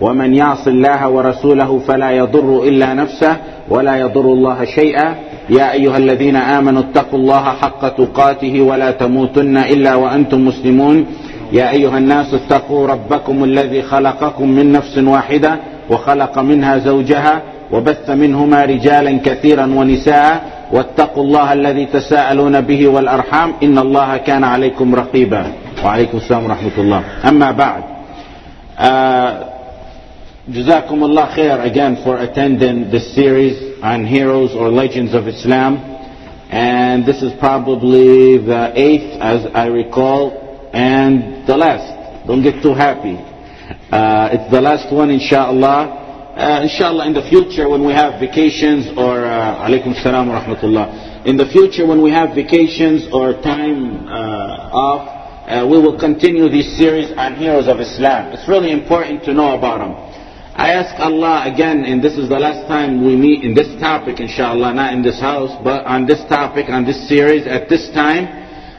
ومن يعص الله ورسوله فلا يضر إلا نفسه ولا يضر الله شيئا. يا أيها الذين آمنوا اتقوا الله حق تقاته ولا تموتن إلا وأنتم مسلمون. يا أيها الناس اتقوا ربكم الذي خلقكم من نفس واحدة وخلق منها زوجها وبث منهما رجالا كثيرا ونساء واتقوا الله الذي تساءلون به والأرحام. إن الله كان عليكم رقيبا. وعليكم السلام ورحمة الله. أما بعد Jazakum Allah khair again for attending this series on heroes or legends of Islam. And this is probably the eighth, as I recall, and the last. Don't get too happy. Uh, it's the last one, inshallah. Uh, inshallah, in the future when we have vacations or, uh, alaykum salam wa rahmatullah. In the future when we have vacations or time uh, off, uh, we will continue this series on heroes of Islam. It's really important to know about them. I ask Allah again, and this is the last time we meet in this topic, inshallah, not in this house, but on this topic, on this series, at this time,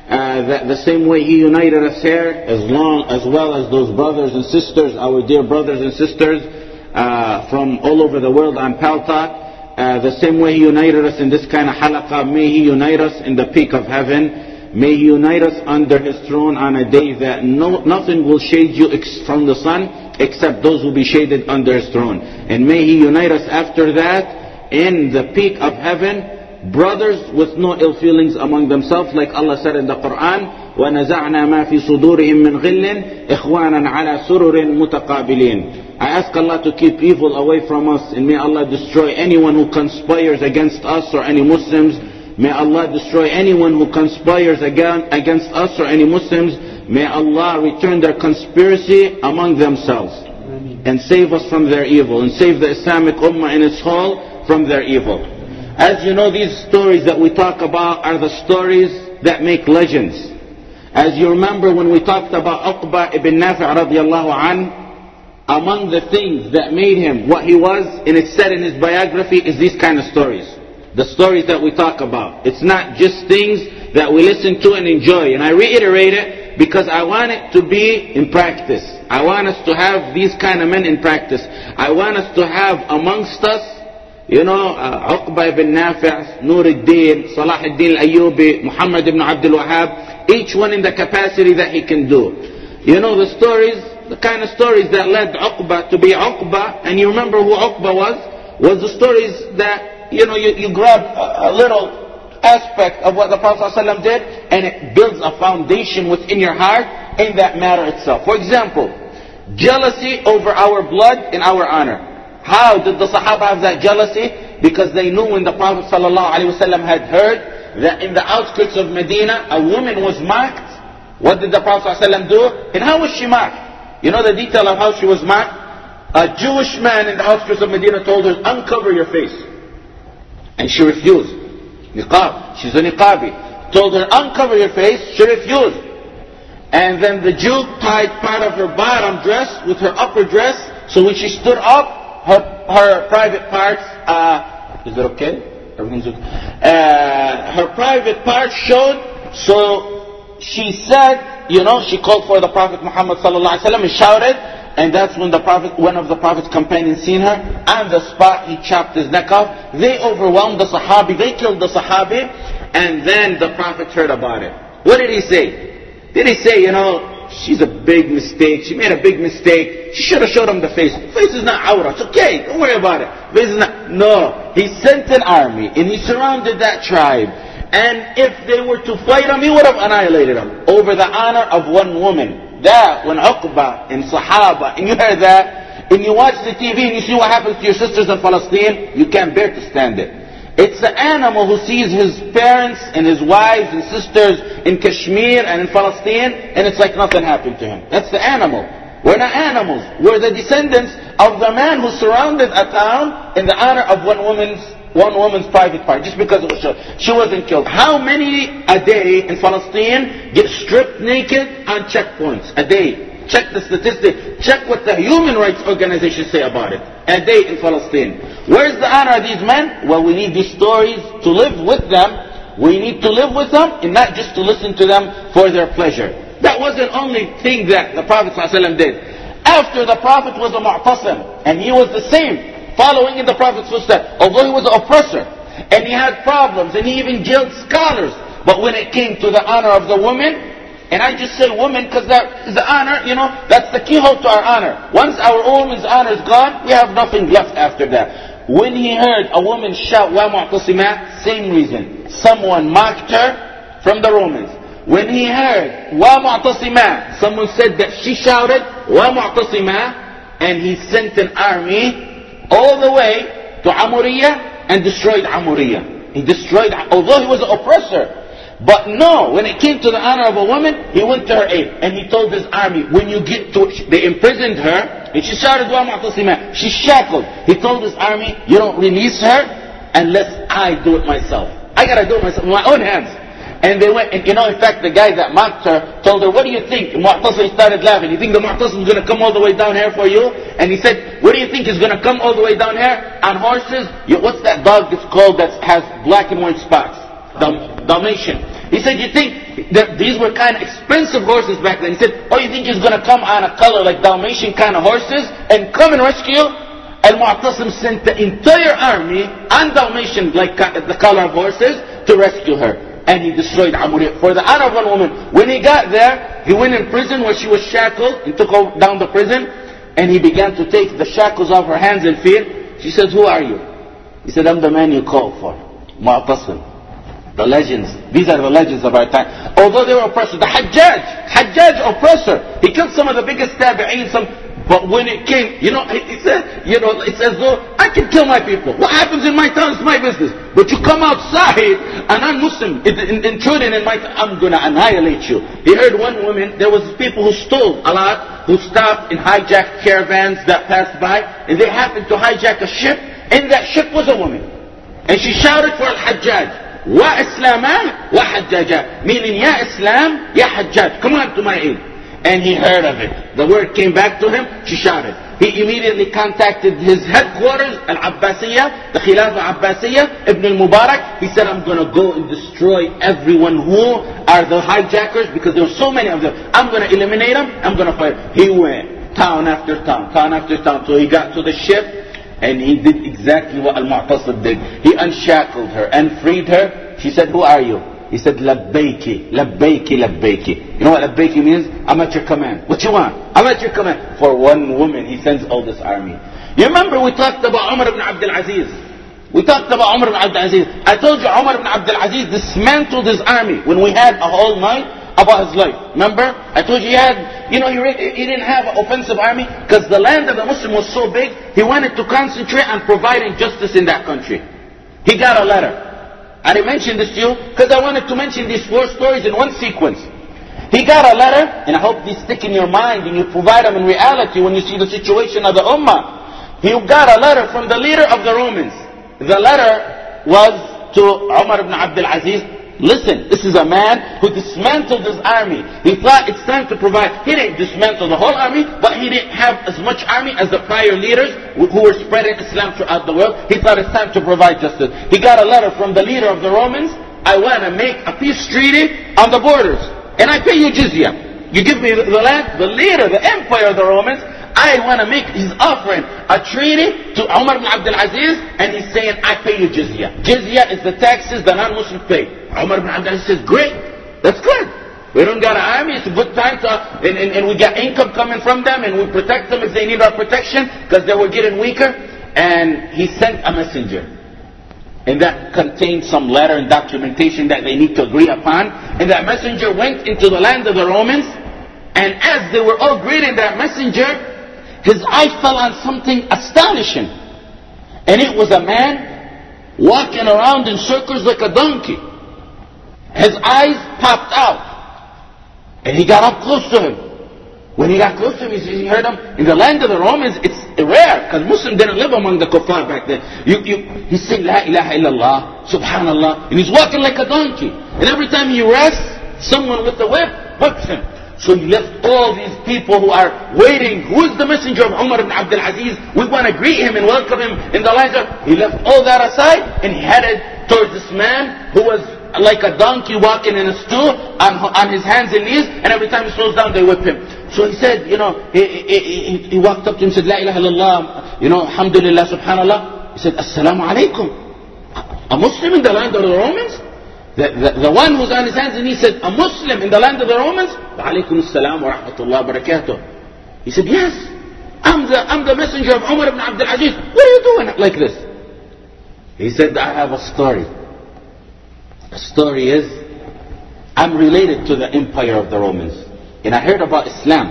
uh, that the same way He united us here, as long as well as those brothers and sisters, our dear brothers and sisters uh, from all over the world on Paltalk, uh, the same way He united us in this kind of halaqah, may He unite us in the peak of heaven. May He unite us under His throne on a day that no, nothing will shade you ex- from the sun except those who be shaded under His throne. And may He unite us after that in the peak of heaven, brothers with no ill feelings among themselves, like Allah said in the Quran, وَنَزَعْنَا مَا فِي صُدُورِهِم مِّن غِلٍّ إِخْوَانًا عَلَى سُرُرٍ مُتَقَابِلِينَ I ask Allah to keep evil away from us, and may Allah destroy anyone who conspires against us or any Muslims May Allah destroy anyone who conspires against us or any Muslims. May Allah return their conspiracy among themselves and save us from their evil and save the Islamic Ummah in its whole from their evil. As you know, these stories that we talk about are the stories that make legends. As you remember when we talked about Uqba ibn Nafi' radiallahu an, among the things that made him what he was, and it's said in his biography, is these kind of stories the stories that we talk about. It's not just things that we listen to and enjoy. And I reiterate it because I want it to be in practice. I want us to have these kind of men in practice. I want us to have amongst us, you know, uh, Uqba ibn Nafi', Nur al-Din, Salah al-Din al-Ayyubi, Muhammad ibn Abdul Wahhab, each one in the capacity that he can do. You know the stories, the kind of stories that led Uqba to be Uqba, and you remember who Uqba was? Was the stories that you know, you, you grab a, a, little aspect of what the Prophet ﷺ did, and it builds a foundation within your heart in that matter itself. For example, jealousy over our blood and our honor. How did the Sahaba have that jealousy? Because they knew when the Prophet ﷺ had heard that in the outskirts of Medina a woman was mocked. What did the Prophet ﷺ do? And how was she mocked? You know the detail of how she was mocked? A Jewish man in the outskirts of Medina told her, uncover your face. And she refused. Niqab. She's a niqabi. Told her, uncover your face. She refused. And then the Jew tied part of her bottom dress with her upper dress. So when she stood up, her, her private parts, uh, is it okay? Everything's okay. Uh, her private parts showed. So she said, you know, she called for the Prophet Muhammad sallallahu alaihi wasallam and shouted. And that's when the Prophet, one of the Prophet's companions seen her. On the spot, he chopped his neck off. They overwhelmed the Sahabi. They killed the Sahabi. And then the Prophet heard about it. What did he say? Did he say, you know, she's a big mistake. She made a big mistake. She should have showed him the face. Face is not aura. It's okay. Don't worry about it. Face is not. No. He sent an army and he surrounded that tribe. And if they were to fight him, he would have annihilated them over the honor of one woman that when Uqba and Sahaba, and you hear that, and you watch the TV and you see what happens to your sisters in Palestine, you can't bear to stand it. It's the animal who sees his parents and his wives and sisters in Kashmir and in Palestine, and it's like nothing happened to him. That's the animal. We're not animals. We're the descendants of the man who surrounded a town in the honor of one woman's one woman's private part just because it was short. She wasn't killed. How many a day in Palestine get stripped naked on checkpoints? A day. Check the statistic. Check what the human rights organizations say about it. A day in Palestine. Where's the honor of these men? Well, we need these stories to live with them. We need to live with them and not just to listen to them for their pleasure. That was the only thing that the Prophet ﷺ did. After the Prophet was a mu'tasim, and he was the same, following in the Prophet's footsteps, although he was an oppressor, and he had problems, and he even jailed scholars. But when it came to the honor of the woman, and I just say woman because that is the honor, you know, that's the keyhole to our honor. Once our woman's honor is gone, we have nothing left after that. When he heard a woman shout, wa mu'tasimat, same reason. Someone mocked her from the Romans. When he heard, wa mu'tasima, someone said that she shouted, wa mu'tasima, and he sent an army all the way to Amuriya and destroyed Amuriya. He destroyed, although he was an oppressor. But no, when it came to the honor of a woman, he went to her aid. And he told his army, when you get to, they imprisoned her, and she shouted, she's shackled. He told his army, you don't release her unless I do it myself. I gotta do it myself with my own hands. And they went, and you know, in fact, the guy that mocked her told her, what do you think? Mu'tasim started laughing. You think the Mu'tasim is going to come all the way down here for you? And he said, what do you think is going to come all the way down here on horses? You, what's that dog that's called that has black and white spots? Dal- Dalmatian. He said, you think that these were kind of expensive horses back then? He said, oh, you think he's going to come on a color like Dalmatian kind of horses and come and rescue you? And Mu'tasim sent the entire army on Dalmatian, like uh, the color of horses, to rescue her and he destroyed Amr for the one woman. When he got there, he went in prison where she was shackled and took down the prison and he began to take the shackles off her hands and feet. She said, who are you? He said, I'm the man you called for. Mu'tasim. The legends. These are the legends of our time. Although they were oppressors. The Hajjaj. Hajjaj oppressor. He killed some of the biggest tabi'een, some but when it came, you know, it said, you know, it's as though I can kill my people. What happens in my town is my business. But you come outside and I'm Muslim, intruding in my town, I'm going to annihilate you. He heard one woman, there was people who stole a lot, who stopped and hijacked caravans that passed by, and they happened to hijack a ship, and that ship was a woman. And she shouted for Al-Hajjaj. وإسلاما وحجاجا meaning يا إسلام يا حجاج come on to my aid and he heard of it. The word came back to him, she shouted. He immediately contacted his headquarters, Al-Abbasiyah, the Khilafah Abbasiyah, Ibn al-Mubarak. He said, I'm going to go and destroy everyone who are the hijackers because there are so many of them. I'm going to eliminate them. I'm going to fight. He went town after town, town after town. So he got to the ship and he did exactly what Al-Mu'tasim did. He unshackled her and freed her. She said, who are you? He said, Labbaiki, Labbaiki, Labbaiki. You know what Labbaiki means? I'm at your command. What you want? I'm at your command. For one woman, he sends all this army. You remember we talked about Umar ibn Abdul Aziz. We talked about Umar ibn Abdul Aziz. I told you Umar ibn Abdul Aziz dismantled his army when we had a whole night about his life. Remember? I told you he had, you know, he, he didn't have an offensive army because the land of the Muslim was so big, he wanted to concentrate on providing justice in that country. He got a letter. And I mentioned this to you because I wanted to mention these four stories in one sequence. He got a letter, and I hope these stick in your mind and you provide them in reality when you see the situation of the Ummah. He got a letter from the leader of the Romans. The letter was to Umar ibn Abdul Aziz, Listen, this is a man who dismantled his army. He thought it's time to provide. He didn't dismantle the whole army, but he didn't have as much army as the prior leaders who were spreading Islam throughout the world. He thought it's time to provide justice. He got a letter from the leader of the Romans. I want to make a peace treaty on the borders. And I pay you jizya. You give me the land, the leader, the empire of the Romans, I want to make, he's offering a treaty to Umar ibn Abdul Aziz and he's saying, I pay you jizya. Jizya is the taxes the non-Muslims pay. Umar ibn Abdul Aziz says, great, that's good. We don't got an army, it's a good time to, and, and, and we got income coming from them and we protect them if they need our protection because they were getting weaker. And he sent a messenger. And that contained some letter and documentation that they need to agree upon. And that messenger went into the land of the Romans. And as they were all greeting that messenger, his eye fell on something astonishing. And it was a man walking around in circles like a donkey. His eyes popped out. And he got up close to him. When he got close to him, he heard him. In the land of the Romans, it's rare, because Muslims didn't live among the kuffar back then. You, you, he's La ilaha illallah, subhanallah, and he's walking like a donkey. And every time he rests, someone with the whip whips him. So he left all these people who are waiting. Who is the messenger of Umar ibn Abdul Aziz? We want to greet him and welcome him in the lines of. He left all that aside and he headed towards this man who was like a donkey walking in a stool on, on his hands and knees, and every time he slows down, they whip him. So he said, you know, he, he, he, he walked up to him and said, La ilaha illallah, you know, alhamdulillah, subhanallah. He said, Assalamu alaikum. A Muslim in the land of the Romans? The, the, the, one who's on his hands and he said, a Muslim in the land of the Romans? Wa alaikum assalam wa rahmatullah wa barakatuh. He said, yes. I'm the, I'm the messenger of Umar ibn Abdul Aziz. What are you doing like this? He said, I have a story. The story is, I'm related to the empire of the Romans. And I heard about Islam.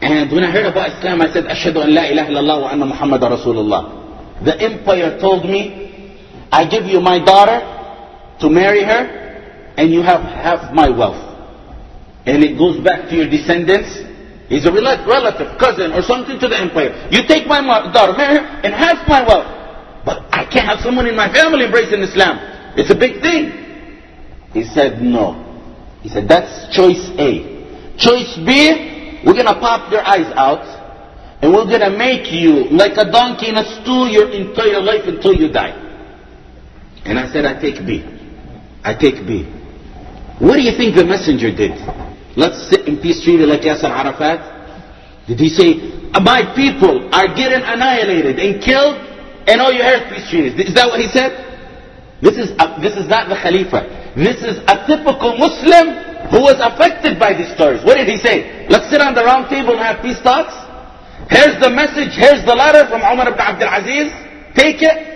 And when I heard about Islam, I said, Ashhadu an la ilaha illallah wa anna Muhammad Rasulullah. The empire told me, I give you my daughter to marry her, and you have half my wealth. And it goes back to your descendants. He's a relative, cousin, or something to the empire. You take my daughter, marry her, and half my wealth. But I can't have someone in my family embracing Islam. It's a big thing. He said, no. He said, that's choice A. Choice B, we're going to pop your eyes out, and we're going to make you like a donkey in a stool your entire life until you die. And I said, I take B. I take B. What do you think the messenger did? Let's sit in peace treaty like Yasser Arafat. Did he say, my people are getting annihilated and killed, and all you hear is peace treaties? Is that what he said? This is, a, this is not the Khalifa. This is a typical Muslim who was affected by these stories. What did he say? Let's sit on the round table and have peace talks. Here's the message, here's the letter from Umar ibn Abdul Aziz. Take it.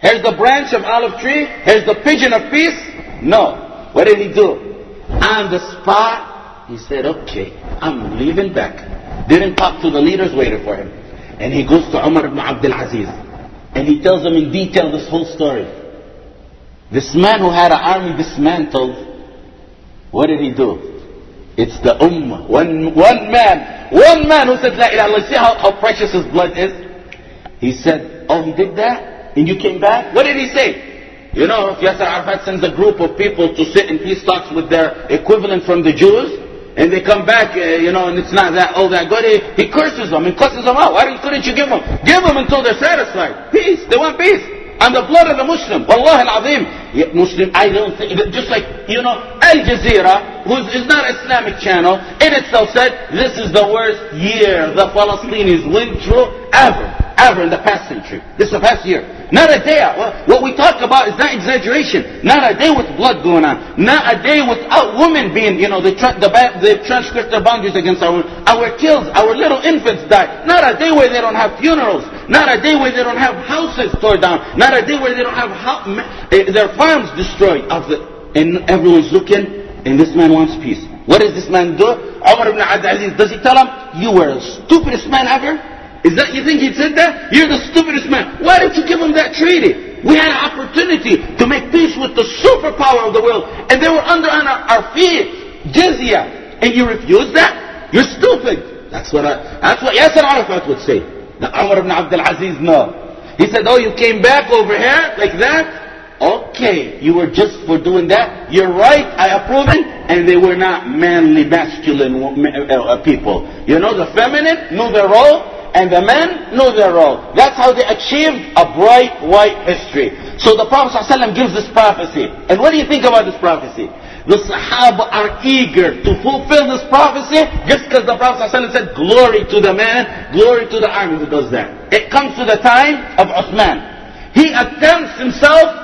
Here's the branch of olive tree. Here's the pigeon of peace. No. What did he do? On the spot, he said, okay, I'm leaving back. Didn't talk to the leaders, waiting for him. And he goes to Umar ibn Abdul Aziz. And he tells him in detail this whole story. This man who had an army dismantled, what did he do? It's the ummah. One, one man, one man who said, La ilaha. See how, how precious his blood is? He said, oh, he did that? And you came back? What did he say? You know, if Yasser Arafat sends a group of people to sit in peace talks with their equivalent from the Jews, and they come back, uh, you know, and it's not that all that good, he, he curses them and cusses them out. Why couldn't you give them? Give them until they're satisfied. Peace. They want peace. And the blood of the Muslim. Wallah al-Azim. Muslim, I don't think, just like, you know, Al Jazeera, who is not Islamic channel, in itself said, this is the worst year the Palestinians went through ever, ever in the past century. This is the past year. Not a day. What we talk about is not exaggeration. Not a day with blood going on. Not a day without women being, you know, they, tra- the, they transgress their boundaries against our. Our kills, our little infants die. Not a day where they don't have funerals. Not a day where they don't have houses torn down. Not a day where they don't have eh, their farms destroyed. And everyone's looking, and this man wants peace. What does this man do? Umar ibn Aziz, does he tell him, you were the stupidest man ever? Is that, you think he said that? You're the stupidest man. Why didn't you give him that treaty? We had an opportunity to make peace with the superpower of the world, and they were under our, our feet, jizya, and you refused that? You're stupid. That's what I, that's what Yasser Arafat would say. Now Umar ibn Abdul Aziz, no. He said, oh, you came back over here like that? Okay, you were just for doing that. You're right, I approve it. And they were not manly, masculine uh, people. You know, the feminine knew their role, and the men knew their role. That's how they achieved a bright white history. So the Prophet ﷺ gives this prophecy. And what do you think about this prophecy? The Sahaba are eager to fulfill this prophecy just because the Prophet ﷺ said, glory to the man, glory to the army who does that. It comes to the time of Uthman. He attempts himself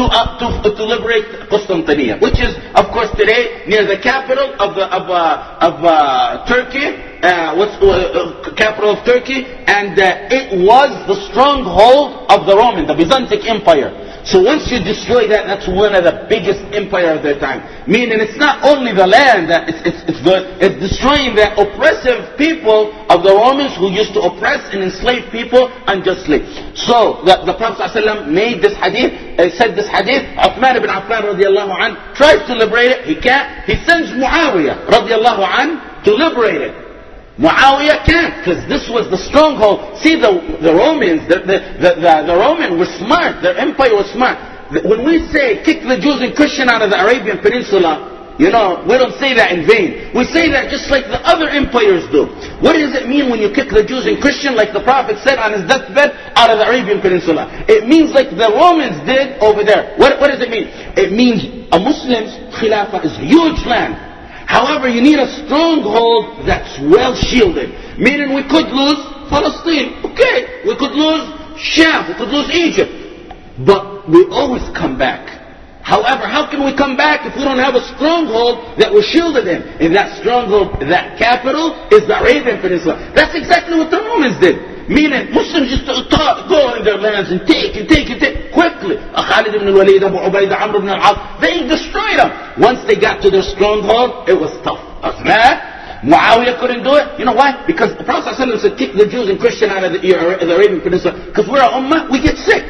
to, uh, to, to liberate Constantinople, which is, of course, today near the capital of, the, of, uh, of uh, Turkey, uh, what's uh, capital of Turkey, and uh, it was the stronghold of the Roman, the Byzantine Empire. So once you destroy that, that's one of the biggest empire of their time. Meaning it's not only the land that it's, it's, it's, the, it's destroying the oppressive people of the Romans who used to oppress and enslave people unjustly. So the, the Prophet ﷺ made this hadith, uh, said this hadith, Uthman ibn Affan radiallahu tries to liberate it, he can't. He sends Muawiyah radiallahu an to liberate it. Muawiyah can't, because this was the stronghold. See, the, the Romans, the, the, the, the, Roman were smart. Their empire was smart. When we say kick the Jews and Christian out of the Arabian Peninsula, you know, we don't say that in vain. We say that just like the other empires do. What does it mean when you kick the Jews and Christian, like the Prophet said on his deathbed, out of the Arabian Peninsula? It means like the Romans did over there. What, what does it mean? It means a Muslim's khilafah is huge land. However, you need a stronghold that's well shielded. Meaning we could lose Palestine. Okay, we could lose Sham, we could lose Egypt. But we always come back. However, how can we come back if we don't have a stronghold that we're shielded in? And that stronghold, that capital, is the Arabian Peninsula. That's exactly what the Romans did. Meaning, Muslims used to go in their lands and take and take and take quickly. Uh, Khalid ibn al-Walid, Abu Ubaidah, Amr ibn al-As, they destroyed them. Once they got to their stronghold, it was tough. Uh, Uthman, Muawiyah couldn't do it. You know why? Because the Prophet ﷺ said, kick the Jews and Christians out of the, the Arabian Peninsula. Because we're a ummah, we get sick.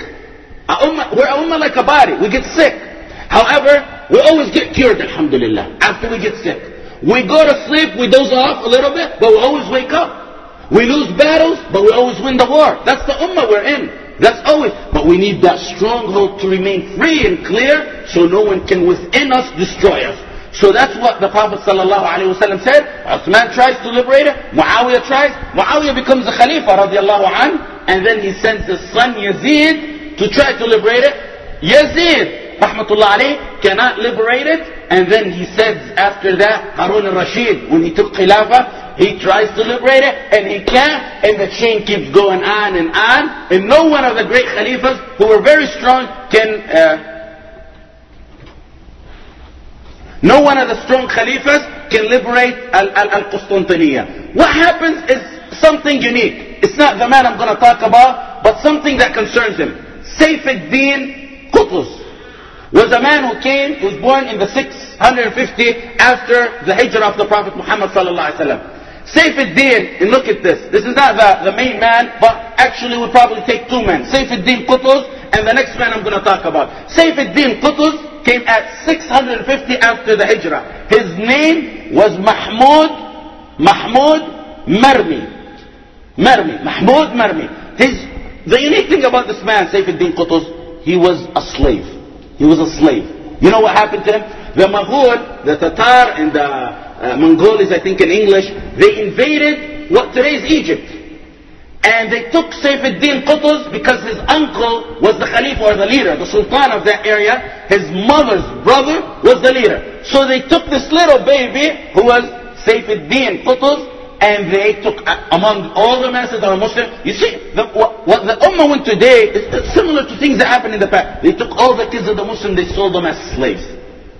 Ummah, we're a ummah like a body, we get sick. However, we always get cured, alhamdulillah, after we get sick. We go to sleep, we doze off a little bit, but we always wake up. We lose battles, but we always win the war. That's the ummah we're in. That's always, but we need that stronghold to remain free and clear so no one can within us destroy us. So that's what the Prophet ﷺ said. Uthman tries to liberate it. Muawiyah tries. Muawiyah becomes a Khalifa radiallahu an, and then he sends his son Yazid to try to liberate it. Yazid, rahmatullah cannot liberate it. And then he says after that, Harun al-Rashid, when he took Khilafah, he tries to liberate it and he can't and the chain keeps going on and on and no one of the great Khalifas who were very strong can uh, no one of the strong Khalifas can liberate Al-Qustantiniya. What happens is something unique. It's not the man I'm going to talk about, but something that concerns him. Saif ad-Din Qutuz was a man who came, who was born in the 650 after the hijrah of the Prophet Muhammad sallallahu alaihi wasallam. Saif ad-Din, and look at this. This is not the, the main man, but actually we'll probably take two men. Saif ad-Din Qutuz and the next man I'm going to talk about. Saif ad-Din Qutuz came at 650 after the Hijrah. His name was Mahmud, Mahmud Marmi. Marmi, Mahmud Marmi. His, the unique thing about this man, Saif ad-Din Qutuz, he was a slave. He was a slave. You know what happened to him? The Mughal, the Tatar, and the uh, Mongolis, I think in English, they invaded what today is Egypt. And they took Saif Qutuz because his uncle was the Khalifa or the leader, the Sultan of that area. His mother's brother was the leader. So they took this little baby who was Saif Qutuz and they took uh, among all the masses that are Muslim. You see, the, what, what, the Ummah went today is similar to things that happened in the past. They took all the kids of the Muslim, they sold them as slaves.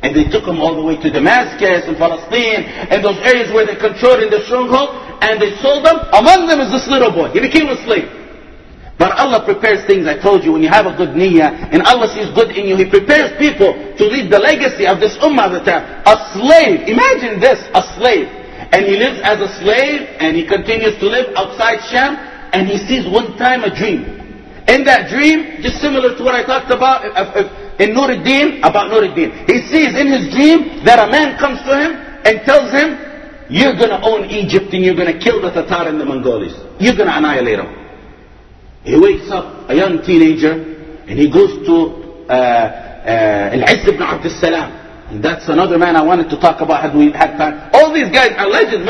And they took them all the way to Damascus and Palestine and those areas where they controlled in the stronghold and they sold them. Among them is this little boy. He became a slave. But Allah prepares things, I told you, when you have a good niyyah and Allah sees good in you, He prepares people to leave the legacy of this ummah the time. A slave, imagine this, a slave. And he lives as a slave and he continues to live outside Sham and he sees one time a dream. In that dream, just similar to what I talked about, if, if, in Nuruddin about Nuruddin. He sees in his dream that a man comes to him and tells him, you're going to own Egypt and you're going to kill the Tatar and the Mongolis. You're going to annihilate them. He wakes up, a young teenager, and he goes to uh, uh, Al-Izz ibn Abd salam and that's another man I wanted to talk about had we had time. All these guys are legends.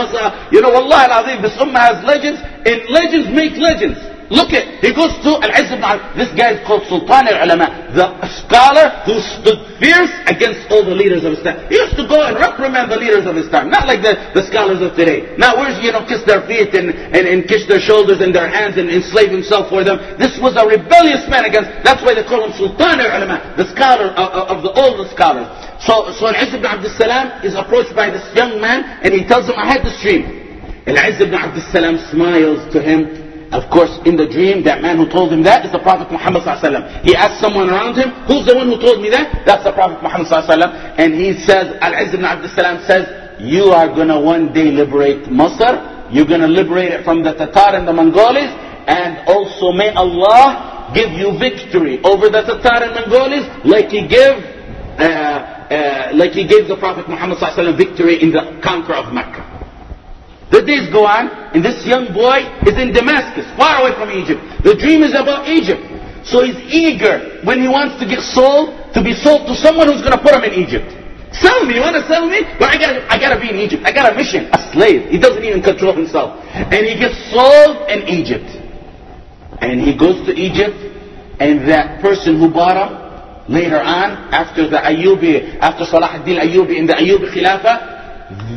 You know, Allah al-Azim, this ummah has legends, and legends make legends. Look at, he goes to Al-Izz ibn This guy is called Sultan al-Ulama, the scholar who stood fierce against all the leaders of his time. He used to go and reprimand the leaders of his time, not like the, the scholars of today. Now, where's, you know, kiss their feet and, and, and kiss their shoulders and their hands and enslave himself for them. This was a rebellious man against, that's why they call him Sultan al-Ulama, the scholar of, of the older scholars. So, so Al-Izz ibn Abdul Salam is approached by this young man and he tells him, I had this dream. Al-Izz ibn Abdul Salam smiles to him of course, in the dream, that man who told him that is the Prophet Muhammad wasallam He asked someone around him, who's the one who told me that? That's the Prophet Muhammad wasallam And he says, Al-Izz ibn Abdul Salam says, you are going to one day liberate Masr. You're going to liberate it from the Tatar and the Mongolis. And also may Allah give you victory over the Tatar and Mongolis like he gave, uh, uh, like he gave the Prophet Muhammad wasallam victory in the conquer of Mecca. The days go on, and this young boy is in Damascus, far away from Egypt. The dream is about Egypt. So he's eager when he wants to get sold, to be sold to someone who's going to put him in Egypt. Sell me, you want to sell me? But I gotta, I gotta be in Egypt. I got a mission, a slave. He doesn't even control himself. And he gets sold in Egypt. And he goes to Egypt, and that person who bought him, later on, after the Ayyubi, after Salah ad-Din Ayyubi in the Ayyubi Khilafah,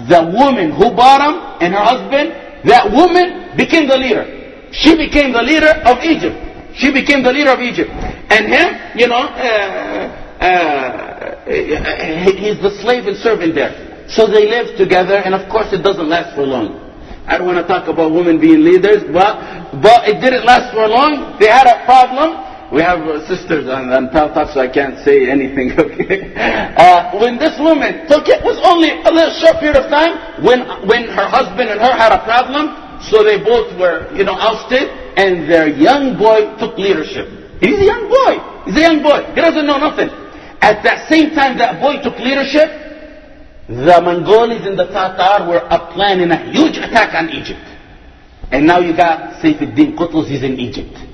the woman who bought him and her husband, that woman became the leader. She became the leader of Egypt. She became the leader of Egypt. And him, you know, uh, uh, he's the slave and servant there. So they live together, and of course it doesn't last for long. I don't want to talk about women being leaders, but but it didn't last for long. They had a problem. We have sisters and Talk, so I can't say anything. Okay. Uh, when this woman took it was only a little short period of time. When when her husband and her had a problem, so they both were you know ousted, and their young boy took leadership. He's a young boy. He's a young boy. He doesn't know nothing. At that same time that boy took leadership, the Mongolis and the Tatar were planning a huge attack on Egypt. And now you got Saifuddin Qutuz, he's in Egypt.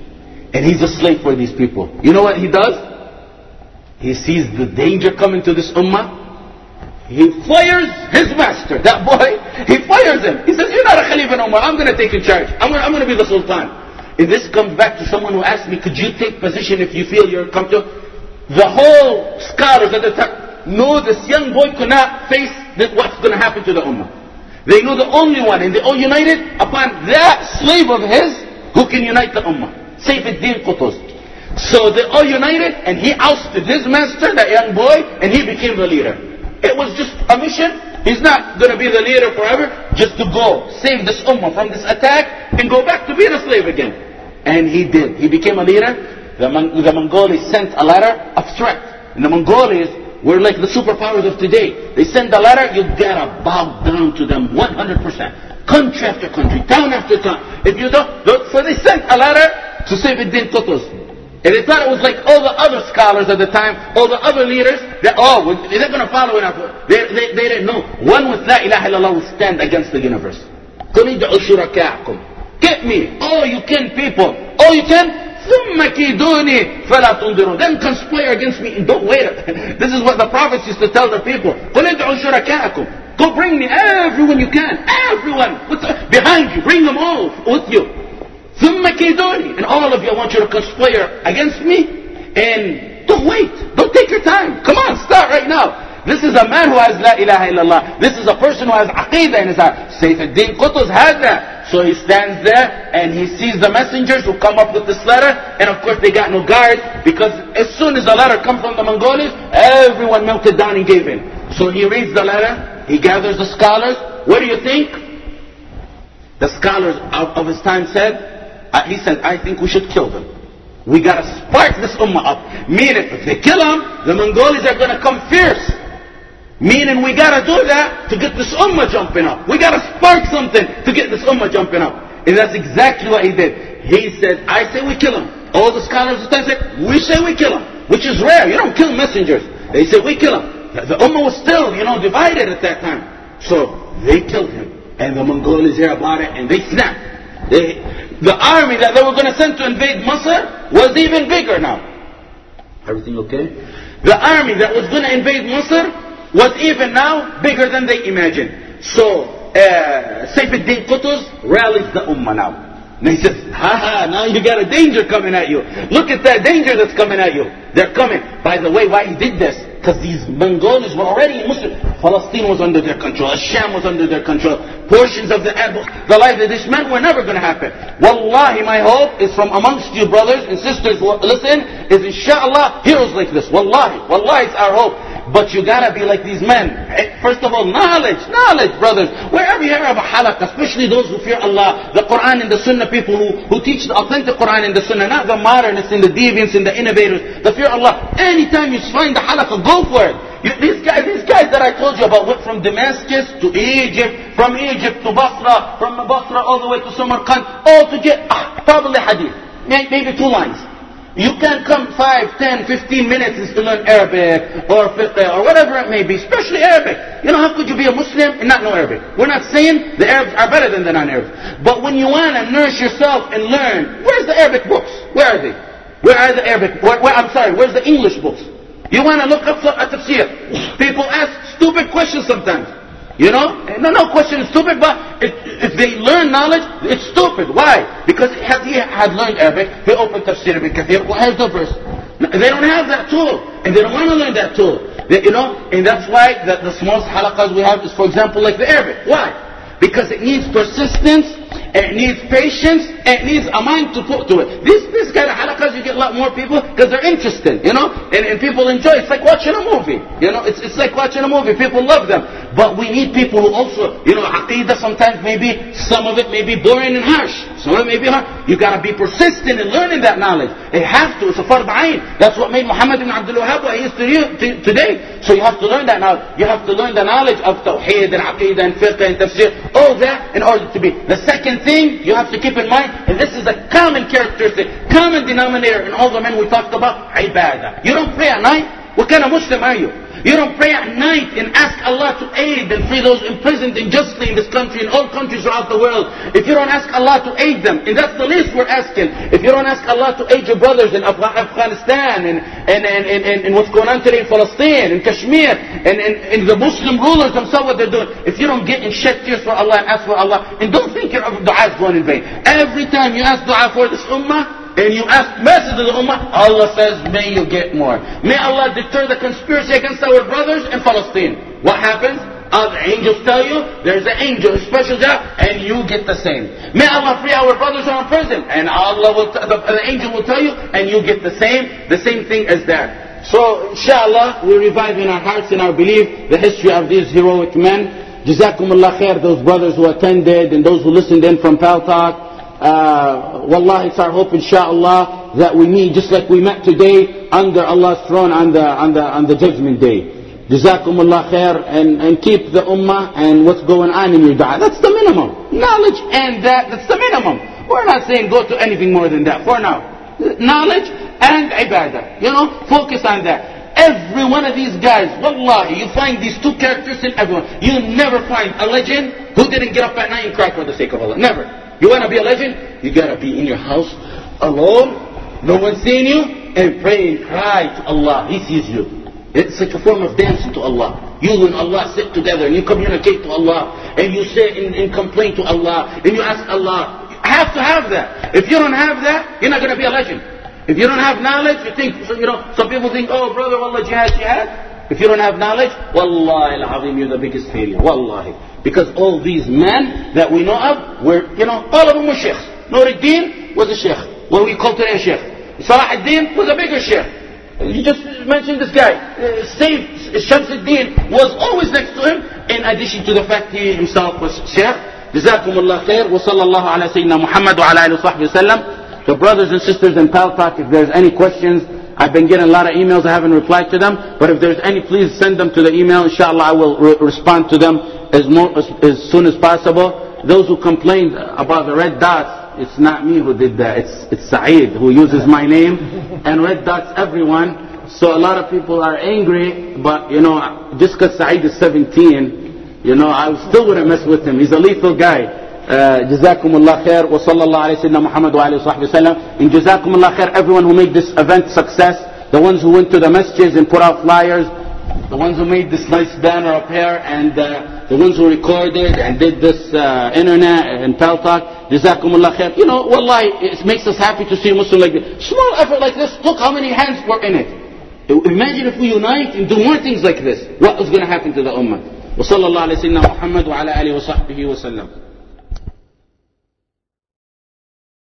And he's a slave for these people. You know what he does? He sees the danger coming to this ummah. He fires his master, that boy. He fires him. He says, you're not a Khalifa no more. I'm going to take in charge. I'm going, I'm to be the Sultan. And this comes back to someone who asked me, could you take position if you feel you're comfortable? The whole scholars at the time know this young boy could not face what's going to happen to the ummah. They know the only one, and they all united upon that slave of his who can unite the ummah. Saifuddin Qutuz. So they all united, and he ousted his master, that young boy, and he became the leader. It was just a mission. He's not going to be the leader forever, just to go save this ummah from this attack and go back to being a slave again. And he did. He became a leader the, Mon- the Mongolis sent a letter of threat. And the Mongolis were like the superpowers of today. They send a letter, you gotta bow down to them 100%. Country after country, town after town. If you don't, so they sent a letter to Saifuddin. And they thought it was like all the other scholars at the time, all the other leaders, that, oh, they're going to follow it up. They, they, they didn't know. One with La ilaha illallah will stand against the universe. قُلْ اِدْعُوا شُرَكَاءَكُمْ Get me. Oh, you can people. Oh, you can? ثُمَّ كِيدُونِي فَلَا تُنْدِرُونَ Then conspire against me and don't wait. this is what the prophets used to tell the people. قُلْ اِدْعُوا شُرَكَاءَكُمْ Go bring me everyone you can. Everyone. Behind you. Bring them all with you and all of you I want you to conspire against me and don't wait don't take your time come on start right now This is a man who has La ilaha illallah. This is a person who has aqidah in his heart. Saifuddin Qutuz had that. So he stands there and he sees the messengers who come up with this letter. And of course they got no guards because as soon as the letter comes from the Mongols, everyone melted down and gave in. So he reads the letter. He gathers the scholars. What do you think? The scholars of his time said, uh, he said, I think we should kill them. We gotta spark this ummah up. Meaning, if they kill them, the Mongols are gonna come fierce. Meaning we gotta do that to get this ummah jumping up. We gotta spark something to get this ummah jumping up. And that's exactly what he did. He said, I say we kill him. All the scholars of the time said, we say we kill him. Which is rare. You don't kill messengers. They said, we kill him. The ummah was still, you know, divided at that time. So they killed him. And the Mongols hear about it and they snapped. They, the army that they were going to send to invade Masr was even bigger now. Everything okay? The army that was going to invade Masr was even now bigger than they imagined. So, uh, Saifuddin Qutuz rallies the Ummah now. And he says, ha ha, now you got a danger coming at you. Look at that danger that's coming at you. They're coming. By the way, why he did this? Because these Mongolis were already Muslim. Palestine was under their control. Sham was under their control. Portions of the, the life of this man were never going to happen. Wallahi, my hope is from amongst you brothers and sisters listen, is inshallah heroes like this. Wallahi, wallahi, it's our hope. But you gotta be like these men. First of all, knowledge, knowledge, brothers. Wherever you hear of a halaq, especially those who fear Allah, the Quran and the Sunnah people who, who teach the authentic Quran and the Sunnah, not the modernists and the deviants and the innovators, the fear Allah. Anytime you find the halaqah, go for it. You, these guys, these guys that I told you about went from Damascus to Egypt, from Egypt to Basra, from Basra all the way to Samarkand, all to get ah, probably hadith, maybe two lines. You can't come 5, 10, 15 minutes to learn Arabic or fiqh or whatever it may be, especially Arabic. You know, how could you be a Muslim and not know Arabic? We're not saying the Arabs are better than the non-Arabs. But when you want to nourish yourself and learn, where's the Arabic books? Where are they? Where are the Arabic, where, where, I'm sorry, where's the English books? You want to look up a tafsir. People ask stupid questions sometimes. You know? Eh, no, no question is stupid, but if, if they learn knowledge, it's stupid. Why? Because had he had learned Arabic, he opened Tafsir ibn Kathir, well, here's the verse. They don't have that tool, and they don't want to learn that tool. They, you know? And that's why the, the smallest halaqas we have is, for example, like the Arabic. Why? Because it needs persistence, it needs patience, it needs a mind to put to it. This, this kind of halaqas, you get a lot more people because they're interested, you know, and, and people enjoy it. It's like watching a movie, you know, it's, it's like watching a movie. People love them. But we need people who also, you know, aqidah sometimes maybe, some of it may be boring and harsh. Some of it may be hard. You gotta be persistent in learning that knowledge. It has to, it's a fard ayn. That's what made Muhammad ibn Abdul Wahhab what he is to you today. So you have to learn that knowledge. You have to learn the knowledge of tawheed and aqidah and fiqh and tafsir, all that in order to be. The second thing you have to keep in mind, and this is a common characteristic, common denominator in all the men we talked about, ibadah. You don't pray at night? What kind of Muslim are you? You don't pray at night and ask Allah to aid and free those imprisoned unjustly in this country in all countries throughout the world. If you don't ask Allah to aid them, and that's the least we're asking, if you don't ask Allah to aid your brothers in Afghanistan and, and, and, and, and what's going on today in Palestine and Kashmir and, and, and the Muslim rulers themselves what they're doing, if you don't get and shed tears for Allah and ask for Allah, and don't think your dua is going in vain. Every time you ask dua for this ummah, and you ask to the Ummah, Allah says, may you get more. May Allah deter the conspiracy against our brothers in Palestine. What happens? Other angels tell you, there's an angel, a special job, and you get the same. May Allah free our brothers are in prison, and Allah will, the, the angel will tell you, and you get the same, the same thing as that. So, inshallah, we revive in our hearts and our belief the history of these heroic men. Jazakumullah khair, those brothers who attended and those who listened in from Paltalk. Uh, Wallah, it's our hope, inshallah, that we meet just like we met today under Allah's throne on the, on the, on the judgment day. Jazakumullah khair and, and keep the ummah and what's going on in your dua. That's the minimum. Knowledge and that, that's the minimum. We're not saying go to anything more than that for now. Knowledge and ibadah. You know, focus on that. Every one of these guys, wallahi, you find these two characters in everyone. You never find a legend who didn't get up at night and cry for the sake of Allah. Never. You want to be a legend? You got to be in your house alone, no one seeing you, and pray and cry to Allah. He sees you. It's like a form of dancing to Allah. You and Allah sit together and you communicate to Allah and you say and, and complain to Allah and you ask Allah. You have to have that. If you don't have that, you're not going to be a legend. If you don't have knowledge, you think, you know, some people think, oh brother, wallah, jihad, jihad. If you don't have knowledge, wallahi al-azim, you're the biggest failure. Wallahi. Because all these men that we know of were, you know, all of them were sheikhs. Nuruddin was a sheikh. What we call today a sheikh. Salah al-Din was a bigger sheikh. You just mentioned this guy. Uh, Sayyid Shamsuddin was always next to him in addition to the fact he himself was sheikh. جزاكم الله خير وصلى الله على سيدنا محمد وعلى آله وصحبه وسلم. The brothers and sisters in Paltalk, if there's any questions, I've been getting a lot of emails, I haven't replied to them, but if there's any, please send them to the email, inshallah I will re respond to them as, more, as, as soon as possible. Those who complained about the red dots, it's not me who did that, it's, it's Saeed who uses my name, and red dots everyone. So a lot of people are angry, but you know, just because Saeed is 17, you know, I still wouldn't mess with him. He's a lethal guy. Uh, جزاكم الله khair wa sallallahu alayhi wa And جزاكم khair everyone who made this event success, the ones who went to the messages and put out flyers, the ones who made this nice banner up here, and uh, the ones who recorded and did this uh, internet and Paltalk, jazakumullah khair. You know, wallahi, it makes us happy to see Muslim like this. Small effort like this, look how many hands were in it. Imagine if we unite and do more things like this. What is going to happen to the ummah? وصلى الله على سيدنا محمد وعلى آله وصحبه وسلم